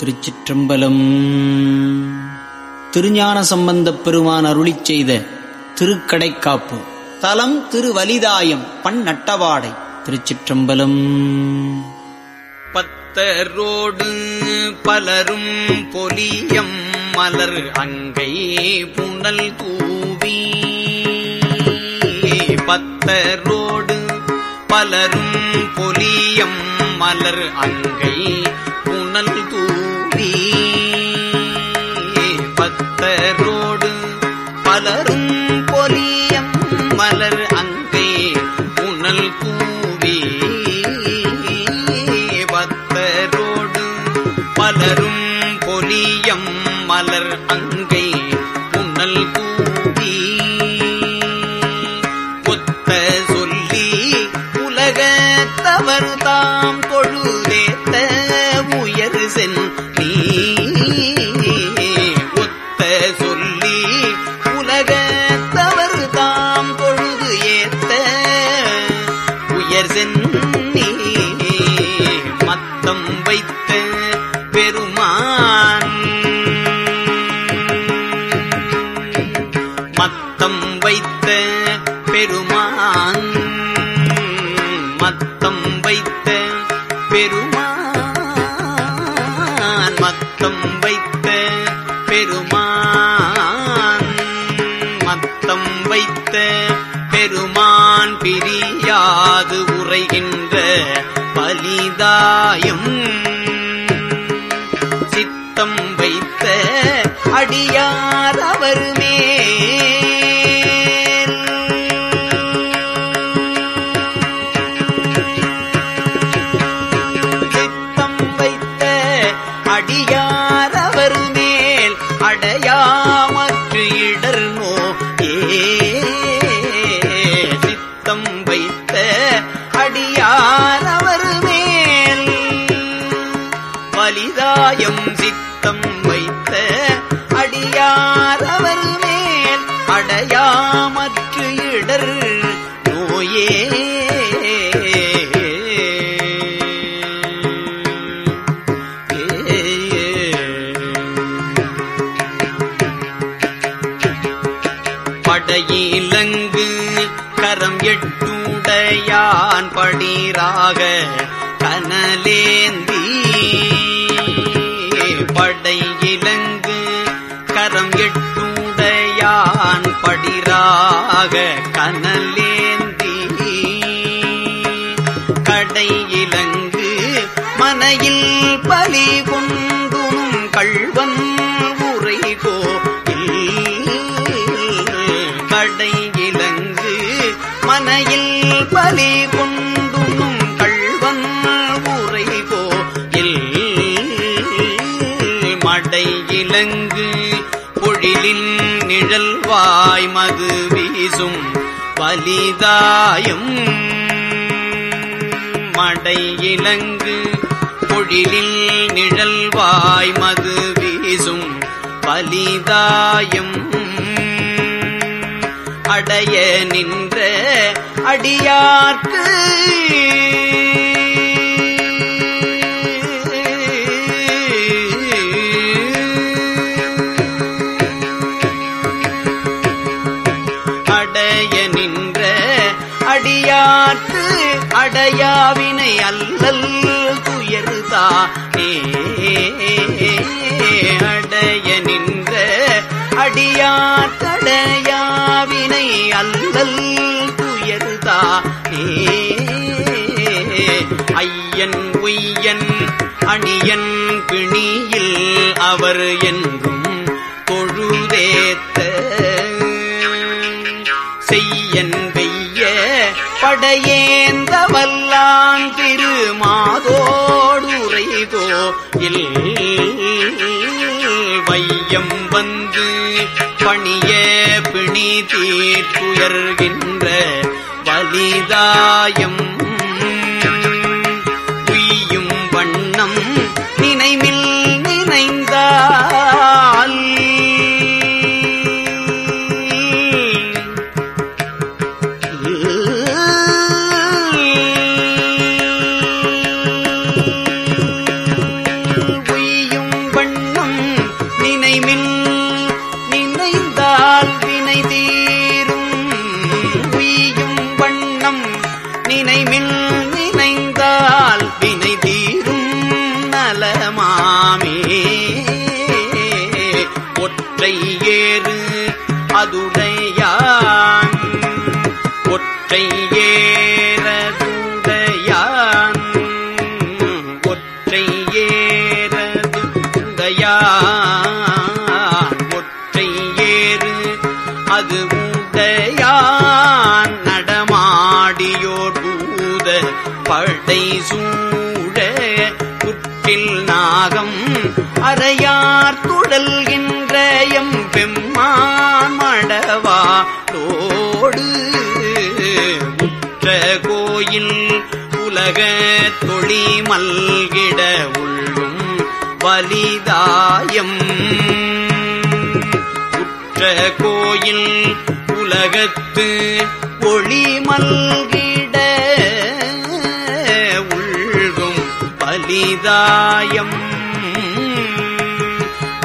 திருச்சிற்றம்பலம். திருஞான சம்பந்தப் பெருமான் அருளி செய்த திருக்கடைக்காப்பு. தலம் திருவலிதாயம் பண் நட்டவாடை திருச்சிற்றம்பலம். பத்தரோடு பலரும் பொலியம் மலர் அங்கை புனல் தூவி. பத்தரோடு பலரும் பொலியம் மலர் அங்கை புனல் தூவி பத்தரோடு பலரும் பெருமான். மத்தம் வைத்த பெருமான். மத்தம் வைத்த பெருமான். மத்தம் வைத்த பெருமான். மத்தம் வைத்த பெருமான் பிரியாது உரைகின்ற பலிதாயம். சித்தம் வைத்த அடியார் அவரும் படையிலங்கு கரம் எட்டுடையான் படிராக கனலேந்தி. படையிலங்கு கரம் எட்டுடையான் படிராக கனலேந்தி. கடையிலங்கு மனையில் பலி மனையில் பலி கொண்டும் கள்வன் உரைகோ மடையிலங்கு பொழிலின் நிழல்வாய் மது வீசும் பலிதாயம். மடை இலங்கு பொழிலில் நிழல்வாய் மது வீசும் பலிதாயம். அடைய நின்ற அடியார்க்கு. அடைய நின்ற அடியார்க்கு அடையாவினை அல்லல் துயர்தானே அடைய நின்ற அடியார் தடையாவினை அல்லல் துயர்தானே ஐயன் உய்யன் அணியன் பிணியில் அவர் என்றும் தொழுதேத்த செய்யன் வெய்ய படையேந்த வல்லான் திருமாதோடுரைதோ. இல் வையம் வந்து பணிய பிணி தீர்த்துயர்கின்ற வலிதாயம் உய்யும் வண்ணம் அது உடையான் நடமாடியோர் பூத படை சூழ குற்றில் நாகம் அறையார் துழல்கின்ற எம் பெம்மான் மடவா தோடு உற்ற கோயில் உலக தொழி மல்கிட உள்ளும் வலிதாயம். பெற்ற கோயில் உலகத்து ஒளி மல்கிட உள்கும் பலிதாயம்.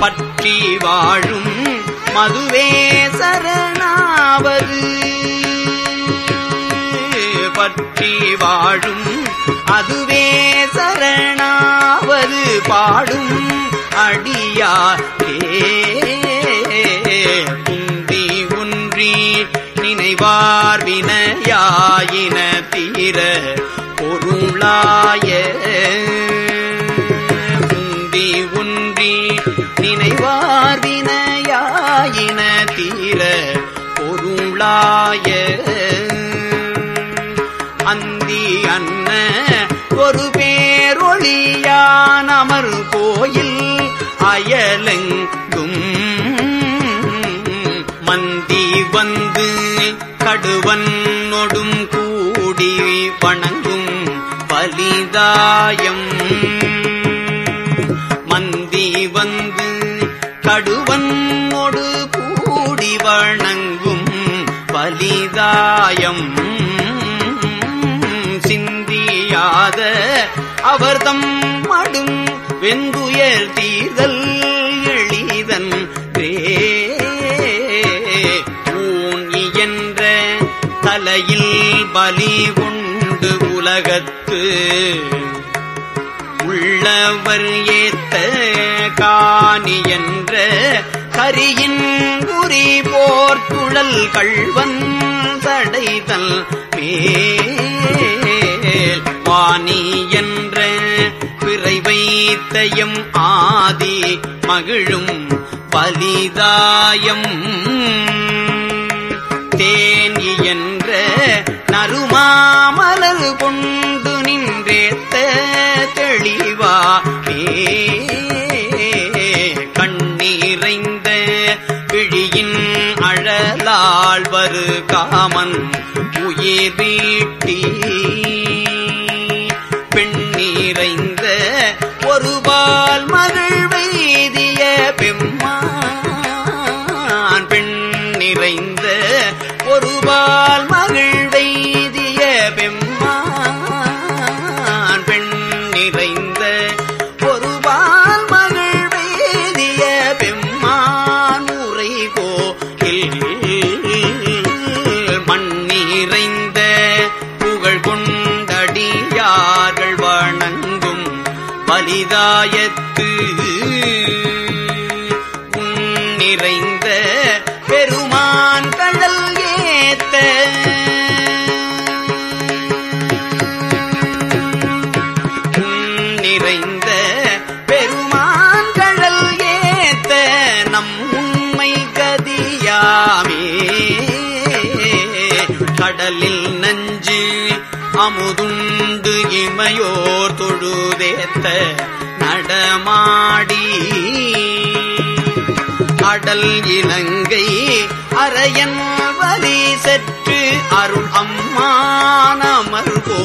பற்றி வாழும் மதுவே சரணாவது. பற்றி வாழும் அதுவே சரணாவது. பாடும் அடியாரே குந்தி ஒன்றி நினைவார் வினையாயின தீர பொருளாய. குந்தி ஒன்றி நினைவார் வினையாயின தீர பொருளாய. கடுவன் நொடும் கூடி வணங்கும் பலிதாயம். மந்தி வந்து கடுவன் நொடு கூடி வணங்கும் பலிதாயம். சிந்தியாத அவர்தம் மடும் வெந்துயர் தீர்தல். பலி உண்டு உலகத்து. உள்ளவர் ஏத்த காணி என்ற கரியின் குறி போர் போர்த்துழல் கள்வன் சடைதல் மேல். வாணி என்ற பிறை வைத்தயம் ஆதி மகிழும் பலிதாயம் தேனி என்ற நறுமாமலர் கொண்டு நின்றேத்த தெளிவா? கண்ணீரைந்த விழியின் அழலால் வரு காமன் உயிர் வீட்டி பெண்ணீரைந்த ஒருபால் மகள் வைதிய பெம்மான் பெண் நிறைந்த ஒருபால் மகள் நிறைந்த பெருமான் கடல் ஏத்த. நிறைந்த பெருமான் கடல் ஏத்த நம் உண்மை கதியாமே. கடலில் நஞ்சு அமுதுண்டு இமையோர் தொழுதேத்த நடமாடி அடல் இலங்கை அரையன் வலி சற்று அருள் அம்மானமர்கோ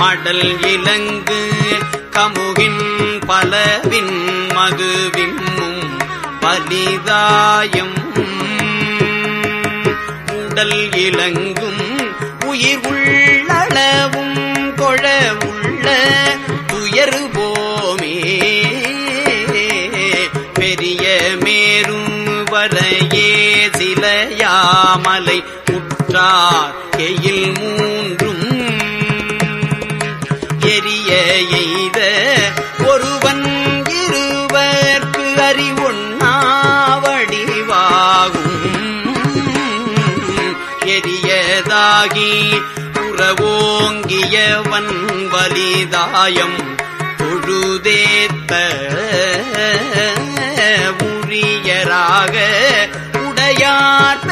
மடல் இலங்கு கமுகின் பலவின் மதுவிம்மும் பலிதாயம். உடல் இலங்கும் உயிர் உள்ள மாமலை உற்றார் எயில் மூன்றும் எரிய எய்த ஒருவன் இருவர்க்கு அறிவொண்ணாவடிவாகும் எரியதாகி உறவோங்கியவன் வலிதாயம் தொழுதேத்த உரியராக உடையார்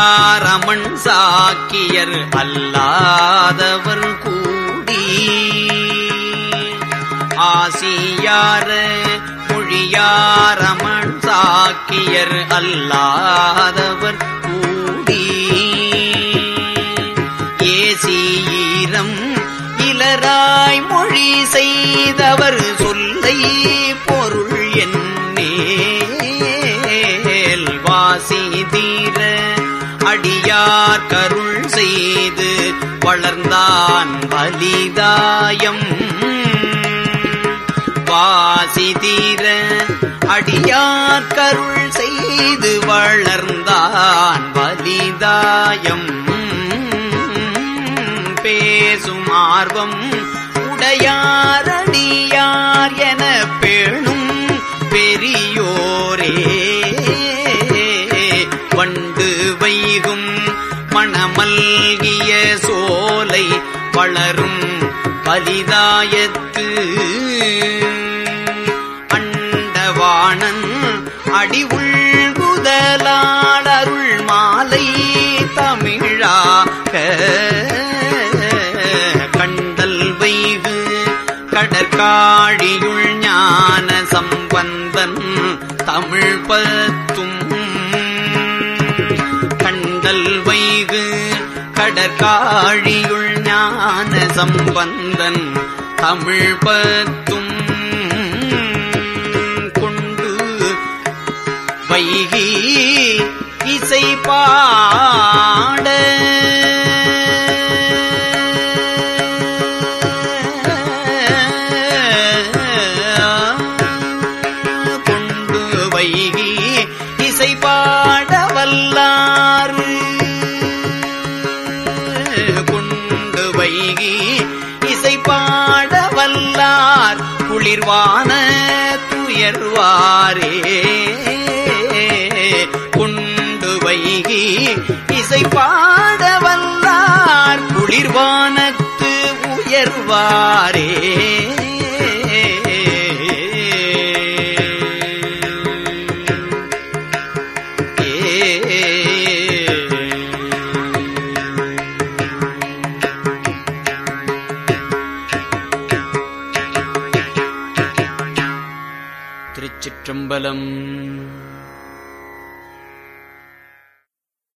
மொழியாரமண் சாக்கியர் அல்லாதவர் கூடி. ஆசியார மொழியாரமண் சாக்கியர் அல்லாதவர் கூடி. ஏசீரம் இளராய் மொழி செய்தவர் சொல்லை பொருள் என்னேல் வாசி தீர அடியார் கருள் செய்து வளர்ந்தான் வலிதாயம். வாசிதீர அடியார் கருள் செய்து வளர்ந்தான் வலிதாயம். பேசும் ஆர்வம் உடையாரடியார் என பேணும் மணமல்கிய சோலை வளரும் பலிதாயத்து. அண்டவாணன் அடிவுள் உள்குதலாடருள் மாலை தமிழாக. கண்டல் வைகு கடற்காடியுள் ஞான சம்பந்தன் தமிழ் பத்தும் காழியுள் ஞான சம்பந்தன் தமிழ் பத்தும் கொண்டு வைகி இசைப்பா குளிர்வானத்து உயர்வாரே. திருச்சிற்றம்பலம்